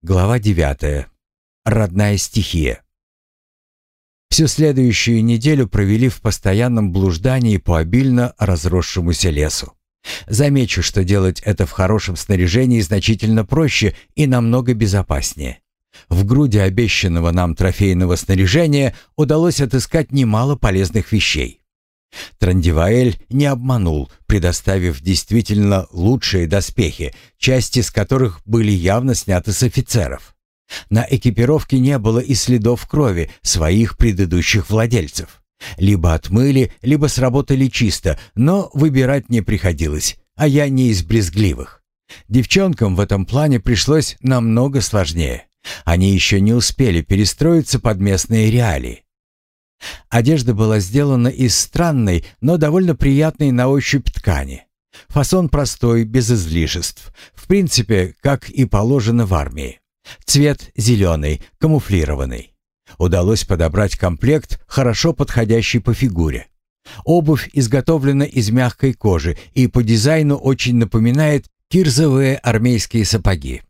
Глава 9. Родная стихия. Всю следующую неделю провели в постоянном блуждании по обильно разросшемуся лесу. Замечу, что делать это в хорошем снаряжении значительно проще и намного безопаснее. В груди обещанного нам трофейного снаряжения удалось отыскать немало полезных вещей. Трандиваэль не обманул, предоставив действительно лучшие доспехи, части из которых были явно сняты с офицеров. На экипировке не было и следов крови своих предыдущих владельцев. Либо отмыли, либо сработали чисто, но выбирать не приходилось, а я не из брезгливых. Девчонкам в этом плане пришлось намного сложнее. Они еще не успели перестроиться под местные реалии. Одежда была сделана из странной, но довольно приятной на ощупь ткани. Фасон простой, без излишеств. В принципе, как и положено в армии. Цвет зеленый, камуфлированный. Удалось подобрать комплект, хорошо подходящий по фигуре. Обувь изготовлена из мягкой кожи и по дизайну очень напоминает кирзовые армейские сапоги.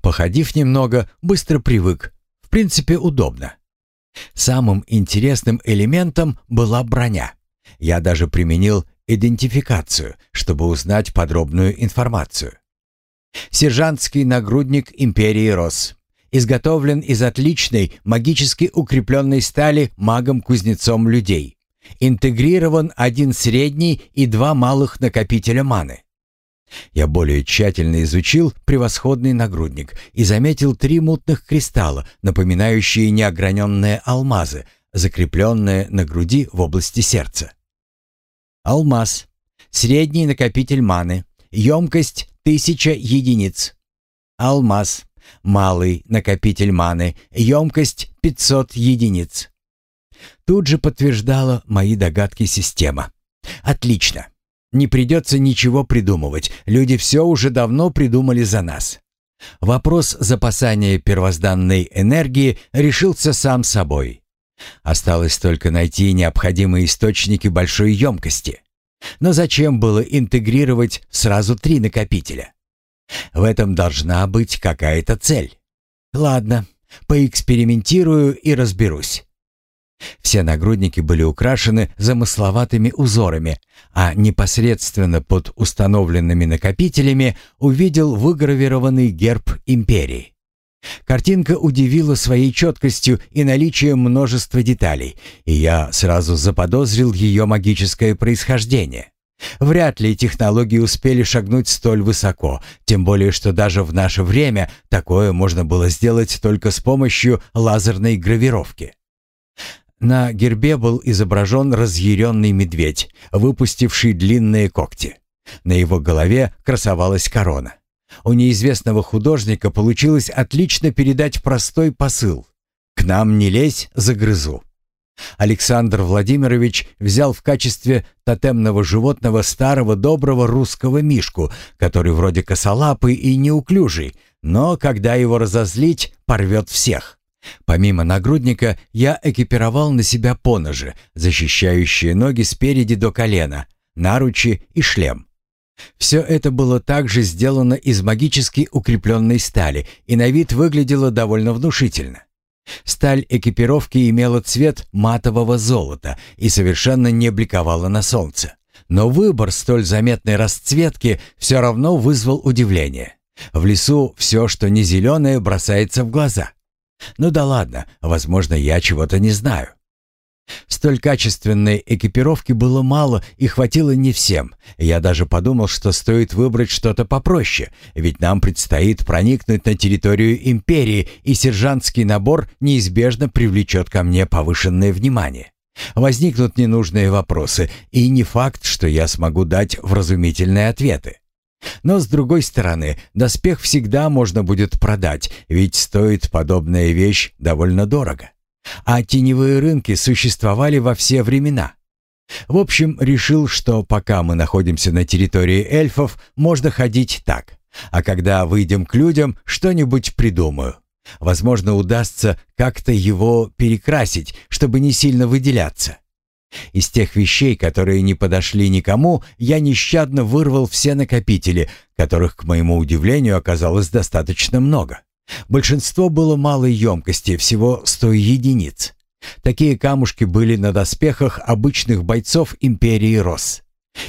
Походив немного, быстро привык. В принципе, удобно. Самым интересным элементом была броня. Я даже применил идентификацию, чтобы узнать подробную информацию. Сержантский нагрудник Империи Рос. Изготовлен из отличной, магически укрепленной стали магом-кузнецом людей. Интегрирован один средний и два малых накопителя маны. Я более тщательно изучил превосходный нагрудник и заметил три мутных кристалла, напоминающие неограненные алмазы, закрепленные на груди в области сердца. Алмаз. Средний накопитель маны. Емкость 1000 единиц. Алмаз. Малый накопитель маны. Емкость 500 единиц. Тут же подтверждала мои догадки система. Отлично. Не придется ничего придумывать, люди все уже давно придумали за нас. Вопрос запасания первозданной энергии решился сам собой. Осталось только найти необходимые источники большой емкости. Но зачем было интегрировать сразу три накопителя? В этом должна быть какая-то цель. Ладно, поэкспериментирую и разберусь. Все нагрудники были украшены замысловатыми узорами, а непосредственно под установленными накопителями увидел выгравированный герб империи. Картинка удивила своей четкостью и наличием множества деталей, и я сразу заподозрил ее магическое происхождение. Вряд ли технологии успели шагнуть столь высоко, тем более что даже в наше время такое можно было сделать только с помощью лазерной гравировки. На гербе был изображен разъяренный медведь, выпустивший длинные когти. На его голове красовалась корона. У неизвестного художника получилось отлично передать простой посыл. «К нам не лезь, загрызу». Александр Владимирович взял в качестве тотемного животного старого доброго русского мишку, который вроде косолапый и неуклюжий, но когда его разозлить, порвет всех. Помимо нагрудника, я экипировал на себя поножи, защищающие ноги спереди до колена, наручи и шлем. Все это было также сделано из магически укрепленной стали и на вид выглядело довольно внушительно. Сталь экипировки имела цвет матового золота и совершенно не бликовала на солнце. Но выбор столь заметной расцветки все равно вызвал удивление. В лесу все, что не зеленое, бросается в глаза. Ну да ладно, возможно, я чего-то не знаю. Столь качественной экипировки было мало и хватило не всем. Я даже подумал, что стоит выбрать что-то попроще, ведь нам предстоит проникнуть на территорию империи, и сержантский набор неизбежно привлечет ко мне повышенное внимание. Возникнут ненужные вопросы, и не факт, что я смогу дать вразумительные ответы. Но с другой стороны, доспех всегда можно будет продать, ведь стоит подобная вещь довольно дорого. А теневые рынки существовали во все времена. В общем, решил, что пока мы находимся на территории эльфов, можно ходить так. А когда выйдем к людям, что-нибудь придумаю. Возможно, удастся как-то его перекрасить, чтобы не сильно выделяться. Из тех вещей, которые не подошли никому, я нещадно вырвал все накопители, которых, к моему удивлению, оказалось достаточно много. Большинство было малой емкости, всего 100 единиц. Такие камушки были на доспехах обычных бойцов империи Рос.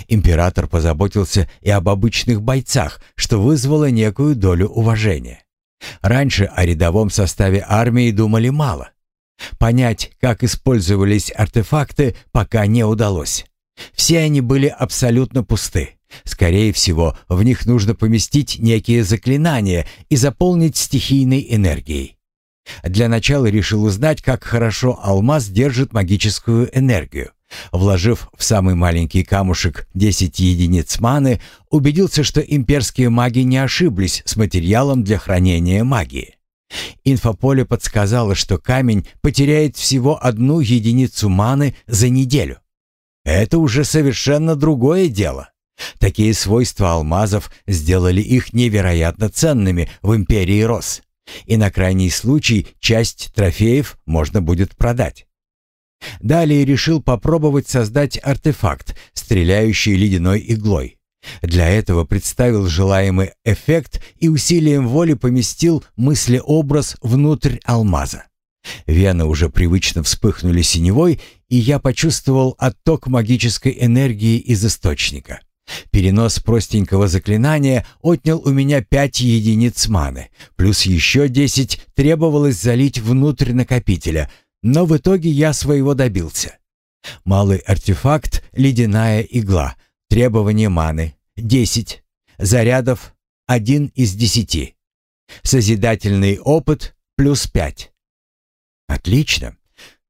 Император позаботился и об обычных бойцах, что вызвало некую долю уважения. Раньше о рядовом составе армии думали мало. Понять, как использовались артефакты, пока не удалось. Все они были абсолютно пусты. Скорее всего, в них нужно поместить некие заклинания и заполнить стихийной энергией. Для начала решил узнать, как хорошо алмаз держит магическую энергию. Вложив в самый маленький камушек 10 единиц маны, убедился, что имперские маги не ошиблись с материалом для хранения магии. Инфополе подсказало, что камень потеряет всего одну единицу маны за неделю. Это уже совершенно другое дело. Такие свойства алмазов сделали их невероятно ценными в империи Рос. И на крайний случай часть трофеев можно будет продать. Далее решил попробовать создать артефакт, стреляющий ледяной иглой. Для этого представил желаемый эффект и усилием воли поместил мыслеобраз внутрь алмаза. Вены уже привычно вспыхнули синевой, и я почувствовал отток магической энергии из источника. Перенос простенького заклинания отнял у меня пять единиц маны, плюс еще десять требовалось залить внутрь накопителя, но в итоге я своего добился. Малый артефакт — ледяная игла, требование маны — десять, зарядов — один из десяти, созидательный опыт — плюс пять. Отлично.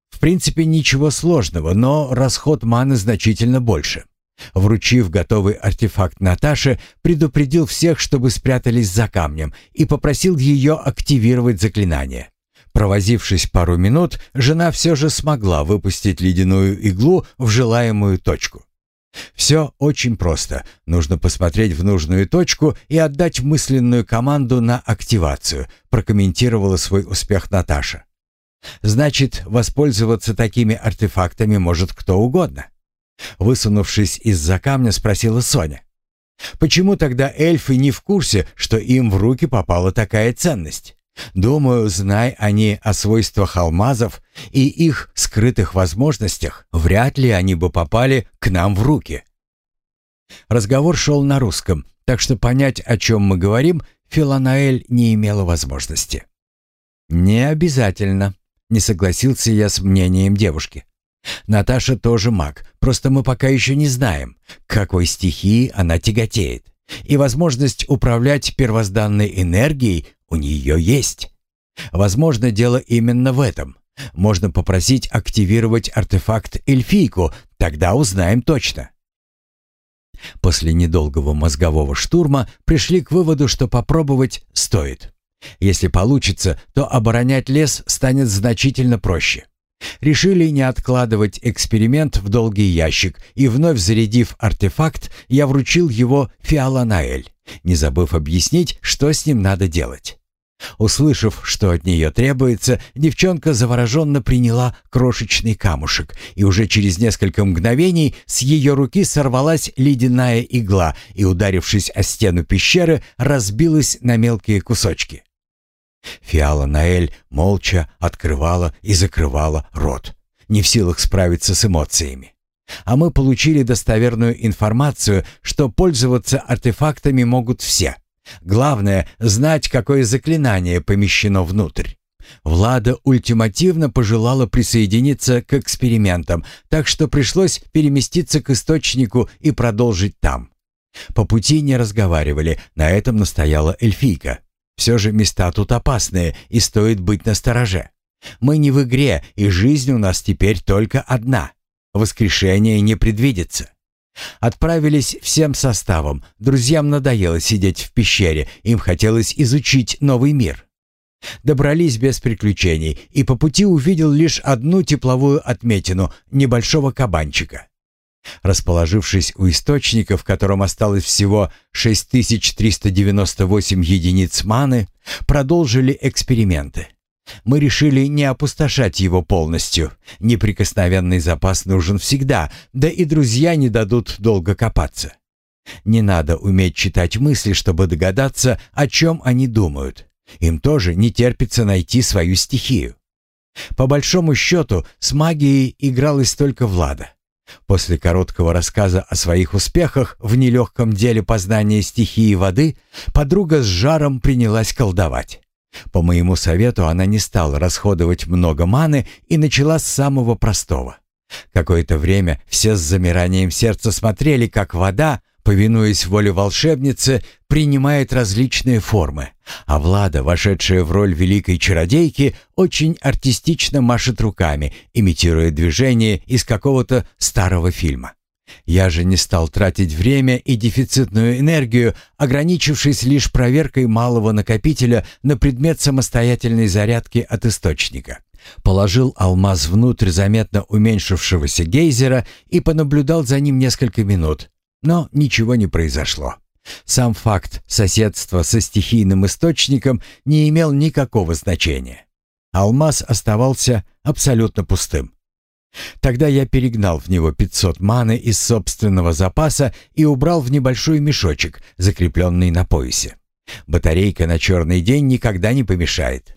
В принципе, ничего сложного, но расход маны значительно больше. Вручив готовый артефакт Наташе, предупредил всех, чтобы спрятались за камнем, и попросил ее активировать заклинание. Провозившись пару минут, жена все же смогла выпустить ледяную иглу в желаемую точку. Все очень просто. Нужно посмотреть в нужную точку и отдать мысленную команду на активацию, прокомментировала свой успех Наташа. Значит, воспользоваться такими артефактами может кто угодно. Высунувшись из-за камня, спросила Соня. «Почему тогда эльфы не в курсе, что им в руки попала такая ценность? Думаю, знай они о свойствах алмазов и их скрытых возможностях, вряд ли они бы попали к нам в руки». Разговор шел на русском, так что понять, о чем мы говорим, Филанаэль не имела возможности. «Не обязательно», — не согласился я с мнением девушки. Наташа тоже маг, просто мы пока еще не знаем, к какой стихии она тяготеет. И возможность управлять первозданной энергией у нее есть. Возможно, дело именно в этом. Можно попросить активировать артефакт эльфийку, тогда узнаем точно. После недолгого мозгового штурма пришли к выводу, что попробовать стоит. Если получится, то оборонять лес станет значительно проще. Решили не откладывать эксперимент в долгий ящик, и вновь зарядив артефакт, я вручил его Фиаланаэль, не забыв объяснить, что с ним надо делать. Услышав, что от нее требуется, девчонка завороженно приняла крошечный камушек, и уже через несколько мгновений с ее руки сорвалась ледяная игла и, ударившись о стену пещеры, разбилась на мелкие кусочки. Фиала Наэль молча открывала и закрывала рот, не в силах справиться с эмоциями. А мы получили достоверную информацию, что пользоваться артефактами могут все. Главное — знать, какое заклинание помещено внутрь. Влада ультимативно пожелала присоединиться к экспериментам, так что пришлось переместиться к источнику и продолжить там. По пути не разговаривали, на этом настояла эльфийка. Все же места тут опасные, и стоит быть настороже. Мы не в игре, и жизнь у нас теперь только одна. Воскрешение не предвидится. Отправились всем составом. Друзьям надоело сидеть в пещере, им хотелось изучить новый мир. Добрались без приключений, и по пути увидел лишь одну тепловую отметину небольшого кабанчика. Расположившись у источника, в котором осталось всего 6398 единиц маны, продолжили эксперименты. Мы решили не опустошать его полностью. Неприкосновенный запас нужен всегда, да и друзья не дадут долго копаться. Не надо уметь читать мысли, чтобы догадаться, о чем они думают. Им тоже не терпится найти свою стихию. По большому счету, с магией игралась только Влада. После короткого рассказа о своих успехах в нелегком деле познания стихии воды, подруга с жаром принялась колдовать. По моему совету она не стала расходовать много маны и начала с самого простого. Какое-то время все с замиранием сердца смотрели, как вода, повинуясь воле волшебницы, принимает различные формы, а Влада, вошедшая в роль великой чародейки, очень артистично машет руками, имитируя движение из какого-то старого фильма. Я же не стал тратить время и дефицитную энергию, ограничившись лишь проверкой малого накопителя на предмет самостоятельной зарядки от источника. Положил алмаз внутрь заметно уменьшившегося гейзера и понаблюдал за ним несколько минут, но ничего не произошло. Сам факт соседства со стихийным источником не имел никакого значения. Алмаз оставался абсолютно пустым. Тогда я перегнал в него 500 маны из собственного запаса и убрал в небольшой мешочек, закрепленный на поясе. Батарейка на черный день никогда не помешает.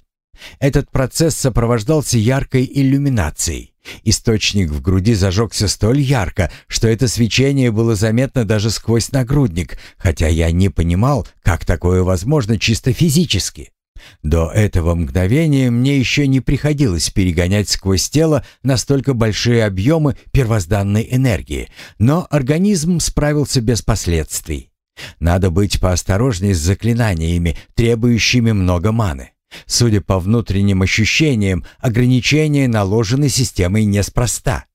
Этот процесс сопровождался яркой иллюминацией. Источник в груди зажегся столь ярко, что это свечение было заметно даже сквозь нагрудник, хотя я не понимал, как такое возможно чисто физически. До этого мгновения мне еще не приходилось перегонять сквозь тело настолько большие объемы первозданной энергии, но организм справился без последствий. Надо быть поосторожней с заклинаниями, требующими много маны. Судя по внутренним ощущениям, ограничения наложены системой неспроста.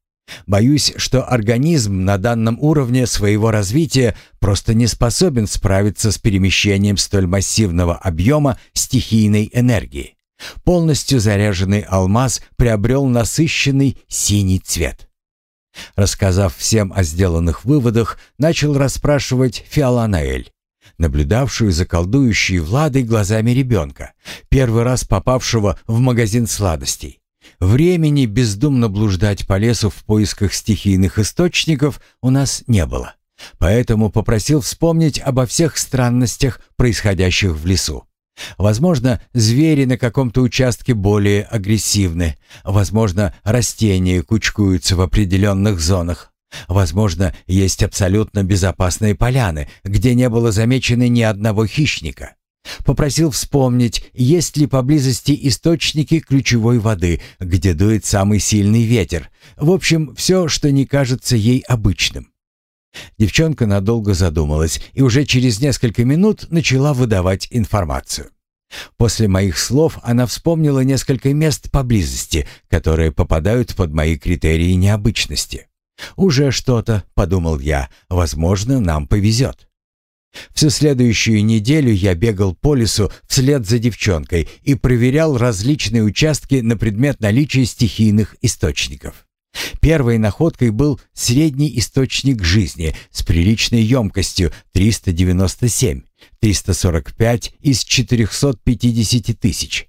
Боюсь, что организм на данном уровне своего развития просто не способен справиться с перемещением столь массивного объема стихийной энергии. Полностью заряженный алмаз приобрел насыщенный синий цвет. Рассказав всем о сделанных выводах, начал расспрашивать Фиоланаэль наблюдавшую за колдующей Владой глазами ребенка, первый раз попавшего в магазин сладостей. Времени бездумно блуждать по лесу в поисках стихийных источников у нас не было, поэтому попросил вспомнить обо всех странностях, происходящих в лесу. Возможно, звери на каком-то участке более агрессивны, возможно, растения кучкуются в определенных зонах, Возможно, есть абсолютно безопасные поляны, где не было замечено ни одного хищника. Попросил вспомнить, есть ли поблизости источники ключевой воды, где дует самый сильный ветер. В общем, все, что не кажется ей обычным. Девчонка надолго задумалась и уже через несколько минут начала выдавать информацию. После моих слов она вспомнила несколько мест поблизости, которые попадают под мои критерии необычности. «Уже что-то», — подумал я, — «возможно, нам повезет». Всю следующую неделю я бегал по лесу вслед за девчонкой и проверял различные участки на предмет наличия стихийных источников. Первой находкой был средний источник жизни с приличной емкостью 397, 345 из 450 тысяч.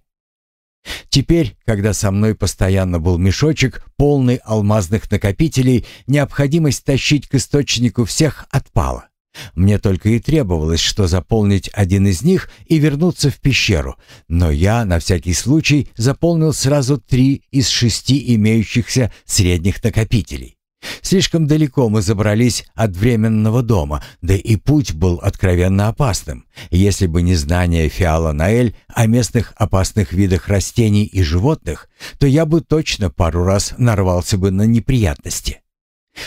Теперь, когда со мной постоянно был мешочек, полный алмазных накопителей, необходимость тащить к источнику всех отпала. Мне только и требовалось, что заполнить один из них и вернуться в пещеру, но я на всякий случай заполнил сразу три из шести имеющихся средних накопителей. Слишком далеко мы забрались от временного дома, да и путь был откровенно опасным. Если бы не знание Фиала Наэль о местных опасных видах растений и животных, то я бы точно пару раз нарвался бы на неприятности.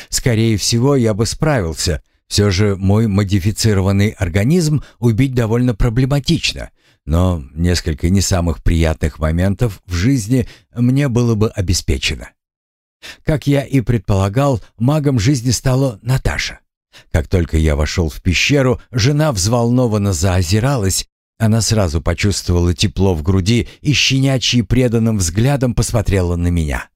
Скорее всего, я бы справился. Все же мой модифицированный организм убить довольно проблематично, но несколько не самых приятных моментов в жизни мне было бы обеспечено. Как я и предполагал, магом жизни стала Наташа. Как только я вошел в пещеру, жена взволнованно заозиралась. Она сразу почувствовала тепло в груди и щенячьи преданным взглядом посмотрела на меня.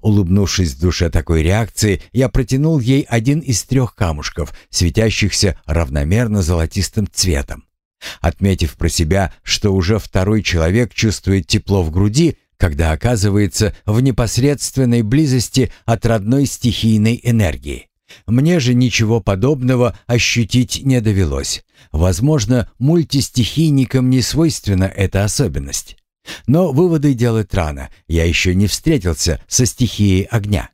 Улыбнувшись в душе такой реакции, я протянул ей один из трех камушков, светящихся равномерно золотистым цветом. Отметив про себя, что уже второй человек чувствует тепло в груди, когда оказывается в непосредственной близости от родной стихийной энергии. Мне же ничего подобного ощутить не довелось. Возможно, мультистихийникам не свойственна эта особенность. Но выводы делать рано, я еще не встретился со стихией огня.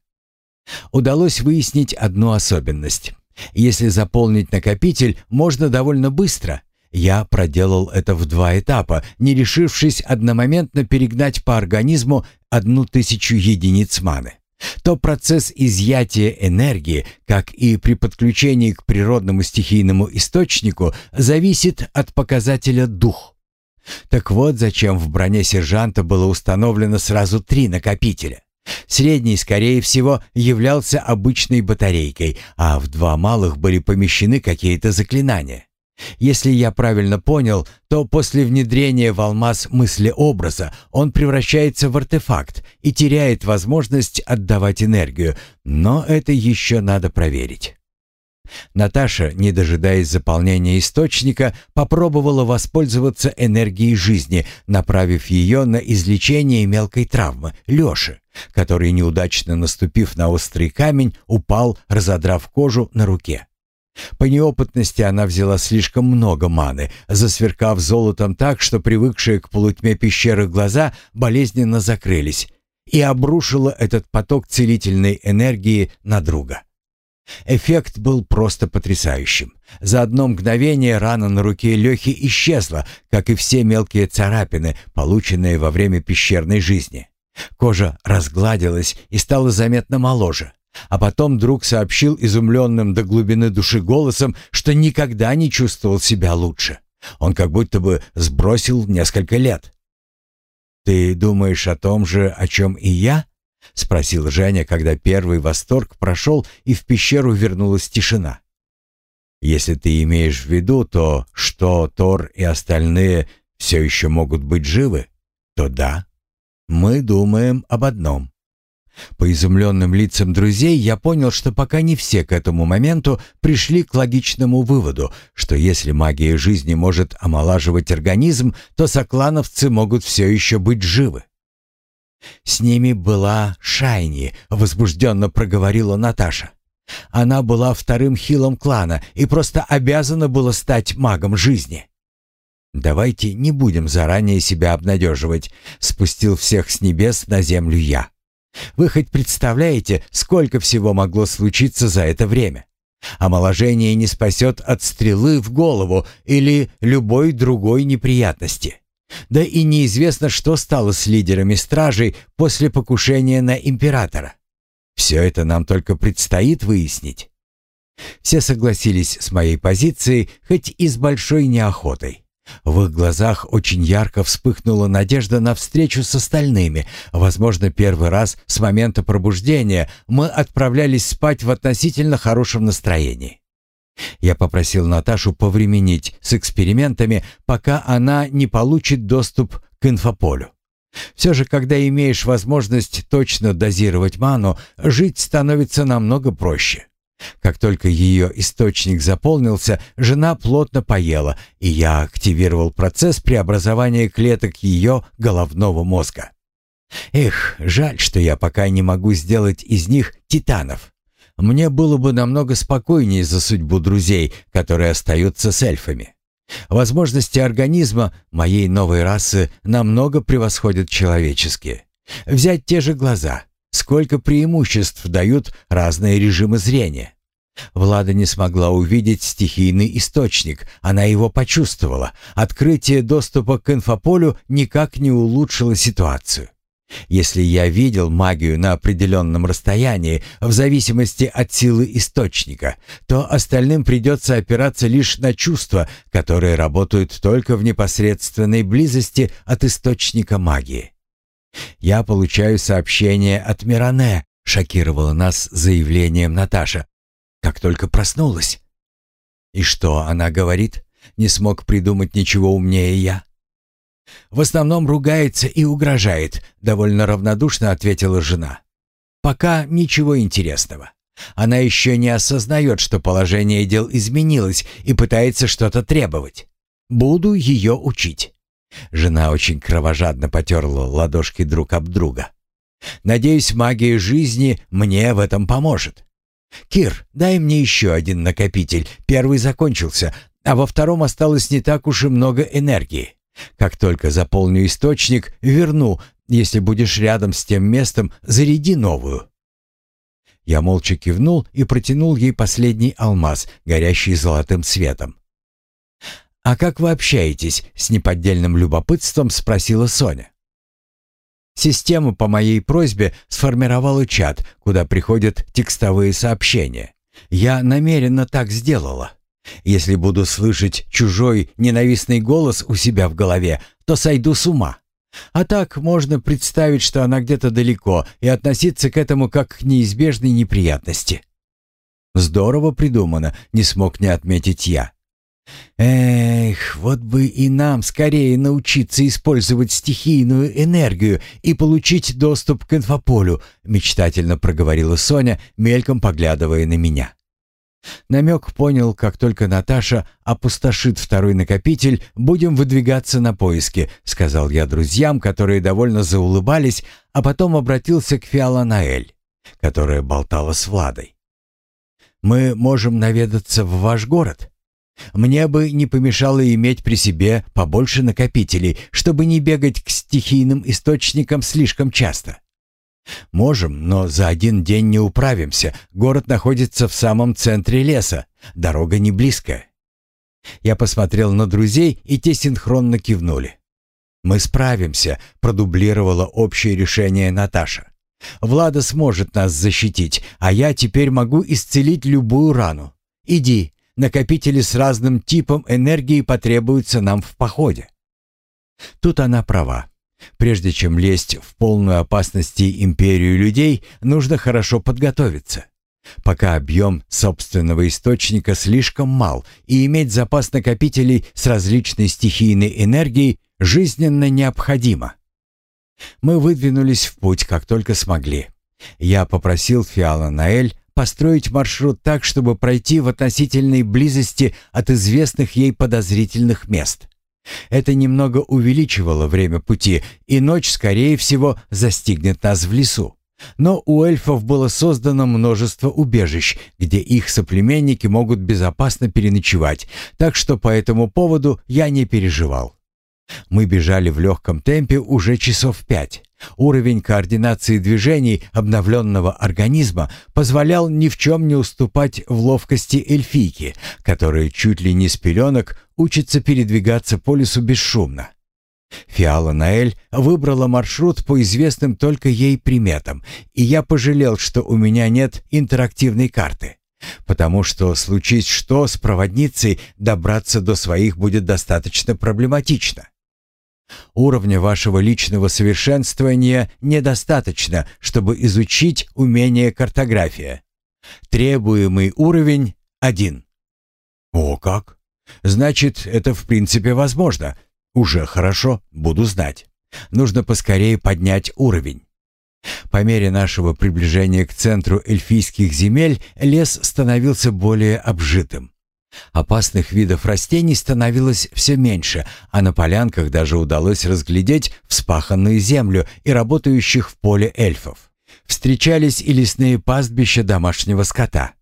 Удалось выяснить одну особенность. Если заполнить накопитель, можно довольно быстро. Я проделал это в два этапа, не решившись одномоментно перегнать по организму одну тысячу единиц маны. То процесс изъятия энергии, как и при подключении к природному стихийному источнику, зависит от показателя дух. Так вот, зачем в броне сержанта было установлено сразу три накопителя. Средний, скорее всего, являлся обычной батарейкой, а в два малых были помещены какие-то заклинания. Если я правильно понял, то после внедрения в алмаз мысли-образа он превращается в артефакт и теряет возможность отдавать энергию, но это еще надо проверить. Наташа, не дожидаясь заполнения источника, попробовала воспользоваться энергией жизни, направив ее на излечение мелкой травмы Леши, который, неудачно наступив на острый камень, упал, разодрав кожу на руке. По неопытности она взяла слишком много маны, засверкав золотом так, что привыкшие к полутьме пещеры глаза болезненно закрылись, и обрушила этот поток целительной энергии на друга. Эффект был просто потрясающим. За одно мгновение рана на руке Лехи исчезла, как и все мелкие царапины, полученные во время пещерной жизни. Кожа разгладилась и стала заметно моложе. А потом друг сообщил изумленным до глубины души голосом, что никогда не чувствовал себя лучше. Он как будто бы сбросил несколько лет. «Ты думаешь о том же, о чем и я?» — спросил Женя, когда первый восторг прошел и в пещеру вернулась тишина. «Если ты имеешь в виду то, что Тор и остальные все еще могут быть живы, то да, мы думаем об одном. По изумленным лицам друзей я понял, что пока не все к этому моменту пришли к логичному выводу, что если магия жизни может омолаживать организм, то соклановцы могут все еще быть живы. «С ними была Шайни», — возбужденно проговорила Наташа. «Она была вторым хилом клана и просто обязана была стать магом жизни». «Давайте не будем заранее себя обнадеживать», — спустил всех с небес на землю я. Вы хоть представляете, сколько всего могло случиться за это время? Омоложение не спасет от стрелы в голову или любой другой неприятности. Да и неизвестно, что стало с лидерами стражей после покушения на императора. Все это нам только предстоит выяснить. Все согласились с моей позицией, хоть и с большой неохотой. В их глазах очень ярко вспыхнула надежда на встречу с остальными. Возможно, первый раз с момента пробуждения мы отправлялись спать в относительно хорошем настроении. Я попросил Наташу повременить с экспериментами, пока она не получит доступ к инфополю. Все же, когда имеешь возможность точно дозировать ману, жить становится намного проще. Как только ее источник заполнился, жена плотно поела, и я активировал процесс преобразования клеток ее головного мозга. Эх, жаль, что я пока не могу сделать из них титанов. Мне было бы намного спокойнее за судьбу друзей, которые остаются с эльфами. Возможности организма моей новой расы намного превосходят человеческие. Взять те же глаза — сколько преимуществ дают разные режимы зрения. Влада не смогла увидеть стихийный источник, она его почувствовала. Открытие доступа к инфополю никак не улучшило ситуацию. Если я видел магию на определенном расстоянии, в зависимости от силы источника, то остальным придется опираться лишь на чувства, которые работают только в непосредственной близости от источника магии. «Я получаю сообщение от Миране», — шокировала нас заявлением Наташа, как только проснулась. «И что она говорит?» Не смог придумать ничего умнее я. «В основном ругается и угрожает», — довольно равнодушно ответила жена. «Пока ничего интересного. Она еще не осознает, что положение дел изменилось и пытается что-то требовать. Буду ее учить». Жена очень кровожадно потерла ладошки друг об друга. «Надеюсь, магия жизни мне в этом поможет. «Кир, дай мне еще один накопитель. Первый закончился, а во втором осталось не так уж и много энергии. Как только заполню источник, верну. Если будешь рядом с тем местом, заряди новую». Я молча кивнул и протянул ей последний алмаз, горящий золотым светом. «А как вы общаетесь?» — с неподдельным любопытством спросила Соня. Система по моей просьбе сформировала чат, куда приходят текстовые сообщения. Я намеренно так сделала. Если буду слышать чужой ненавистный голос у себя в голове, то сойду с ума. А так можно представить, что она где-то далеко, и относиться к этому как к неизбежной неприятности. Здорово придумано, не смог не отметить я. Эх, вот бы и нам скорее научиться использовать стихийную энергию и получить доступ к инфополю, мечтательно проговорила Соня, мельком поглядывая на меня. Намек понял, как только Наташа опустошит второй накопитель, будем выдвигаться на поиски, сказал я друзьям, которые довольно заулыбались, а потом обратился к Фиаланаэль, которая болтала с Владой. Мы можем наведаться в ваш город. Мне бы не помешало иметь при себе побольше накопителей, чтобы не бегать к стихийным источникам слишком часто. Можем, но за один день не управимся. Город находится в самом центре леса. Дорога не близкая. Я посмотрел на друзей, и те синхронно кивнули. «Мы справимся», — продублировала общее решение Наташа. «Влада сможет нас защитить, а я теперь могу исцелить любую рану. Иди, накопители с разным типом энергии потребуются нам в походе. Тут она права. Прежде чем лезть в полную опасности империю людей, нужно хорошо подготовиться. Пока объем собственного источника слишком мал, и иметь запас накопителей с различной стихийной энергией жизненно необходимо. Мы выдвинулись в путь, как только смогли. Я попросил Фиала Наэль построить маршрут так, чтобы пройти в относительной близости от известных ей подозрительных мест. Это немного увеличивало время пути, и ночь, скорее всего, застигнет нас в лесу. Но у эльфов было создано множество убежищ, где их соплеменники могут безопасно переночевать, так что по этому поводу я не переживал. Мы бежали в легком темпе уже часов пять. Уровень координации движений обновленного организма позволял ни в чем не уступать в ловкости эльфийки, которая чуть ли не с пеленок учится передвигаться по лесу бесшумно. Фиала Наэль выбрала маршрут по известным только ей приметам, и я пожалел, что у меня нет интерактивной карты. Потому что, случись что, с проводницей добраться до своих будет достаточно проблематично. Уровня вашего личного совершенствования недостаточно, чтобы изучить умение картография. Требуемый уровень — один. О как! Значит, это в принципе возможно. Уже хорошо, буду знать. Нужно поскорее поднять уровень. По мере нашего приближения к центру эльфийских земель лес становился более обжитым. Опасных видов растений становилось все меньше, а на полянках даже удалось разглядеть вспаханную землю и работающих в поле эльфов. Встречались и лесные пастбища домашнего скота.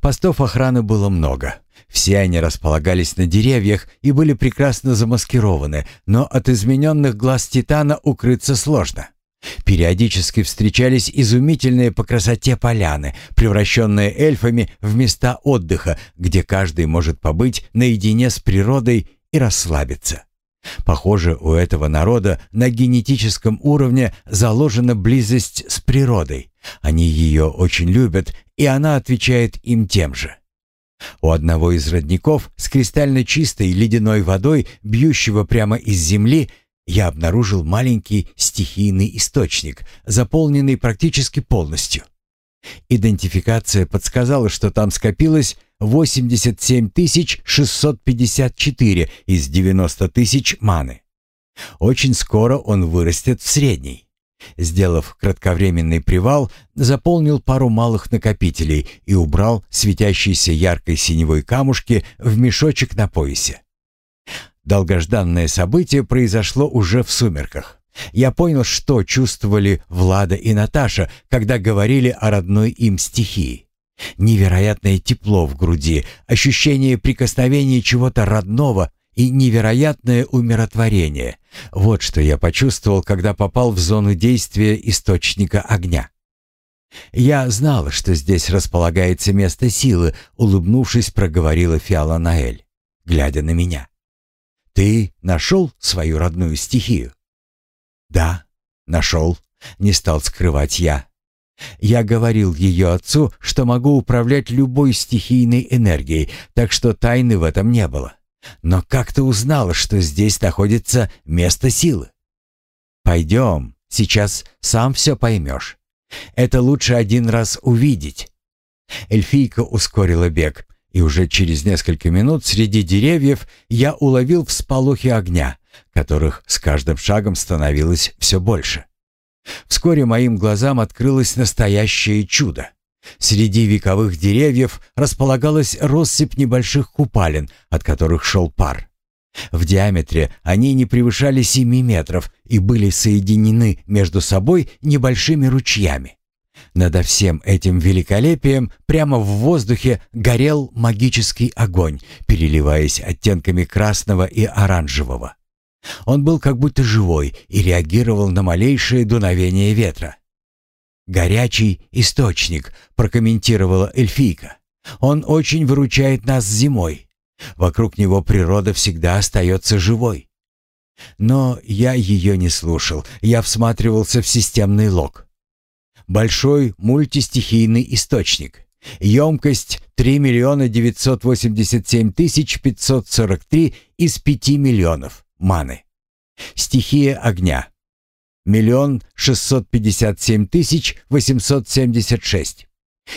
Постов охраны было много. Все они располагались на деревьях и были прекрасно замаскированы, но от измененных глаз Титана укрыться сложно. Периодически встречались изумительные по красоте поляны, превращенные эльфами в места отдыха, где каждый может побыть наедине с природой и расслабиться. Похоже, у этого народа на генетическом уровне заложена близость с природой. Они ее очень любят, и она отвечает им тем же. У одного из родников с кристально чистой ледяной водой, бьющего прямо из земли, я обнаружил маленький стихийный источник, заполненный практически полностью. Идентификация подсказала, что там скопилось 87 654 из 90 тысяч маны. Очень скоро он вырастет в средний. Сделав кратковременный привал, заполнил пару малых накопителей и убрал светящиеся яркой синевой камушки в мешочек на поясе. Долгожданное событие произошло уже в сумерках. Я понял, что чувствовали Влада и Наташа, когда говорили о родной им стихии. Невероятное тепло в груди, ощущение прикосновения чего-то родного и невероятное умиротворение. Вот что я почувствовал, когда попал в зону действия источника огня. «Я знала, что здесь располагается место силы», — улыбнувшись, проговорила Фиала Наэль, глядя на меня. «Ты нашел свою родную стихию?» «Да, нашел», — не стал скрывать я. Я говорил ее отцу, что могу управлять любой стихийной энергией, так что тайны в этом не было. Но как ты узнала, что здесь находится место силы? Пойдем, сейчас сам все поймешь. Это лучше один раз увидеть. Эльфийка ускорила бег, и уже через несколько минут среди деревьев я уловил всполохи огня, которых с каждым шагом становилось все больше. Вскоре моим глазам открылось настоящее чудо. Среди вековых деревьев располагалась россыпь небольших купалин, от которых шел пар. В диаметре они не превышали семи метров и были соединены между собой небольшими ручьями. Над всем этим великолепием прямо в воздухе горел магический огонь, переливаясь оттенками красного и оранжевого. Он был как будто живой и реагировал на малейшее дуновение ветра. «Горячий источник», — прокомментировала эльфийка. «Он очень выручает нас зимой. Вокруг него природа всегда остается живой». Но я ее не слушал, я всматривался в системный лог. Большой мультистихийный источник. Емкость 3 миллиона 987 тысяч 543 из 5 миллионов маны. Стихия огня. Миллион шестьсот пятьдесят семь тысяч восемьсот семьдесят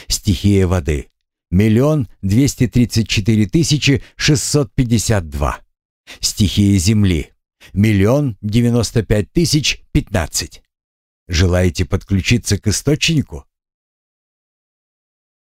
Стихия воды. Миллион двести тридцать четыре тысячи шестьсот пятьдесят два. Стихия земли. Миллион девяносто пять тысяч пятнадцать. Желаете подключиться к источнику?